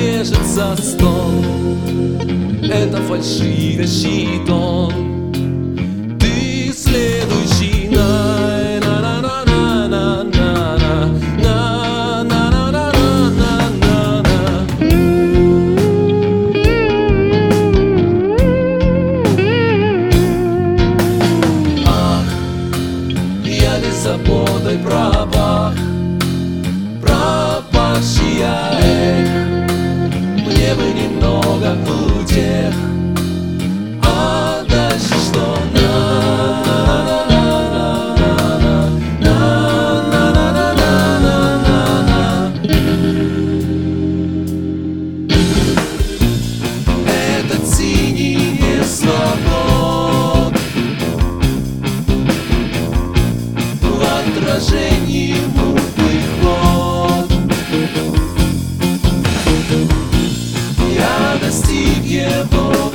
на стол Это фальшивящий тон Ты следующий на на на на на на на на на на на на на на я ли заботой пропах Мне бы много утех. Steve, yeah.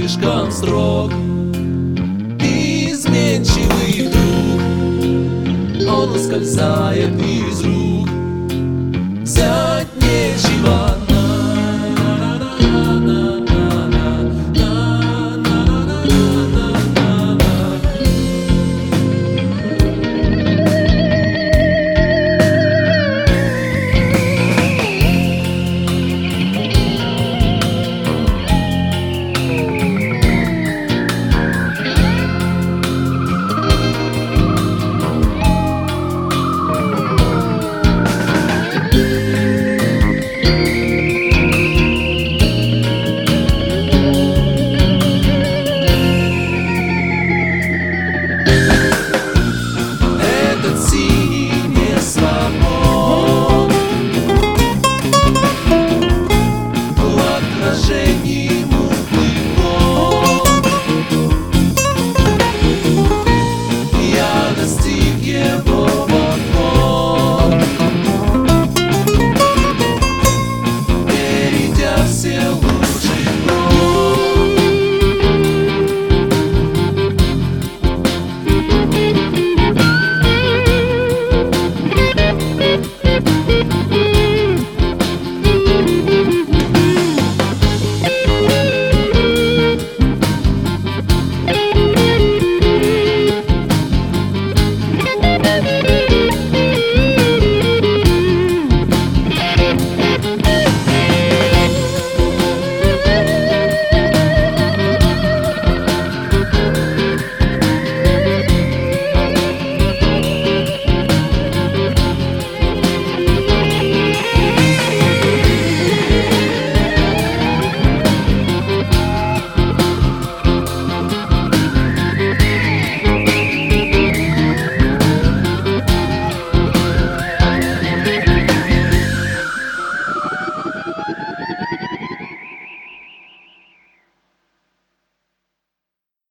Слишком строг. Изменчивый вдруг Он ускользает из рук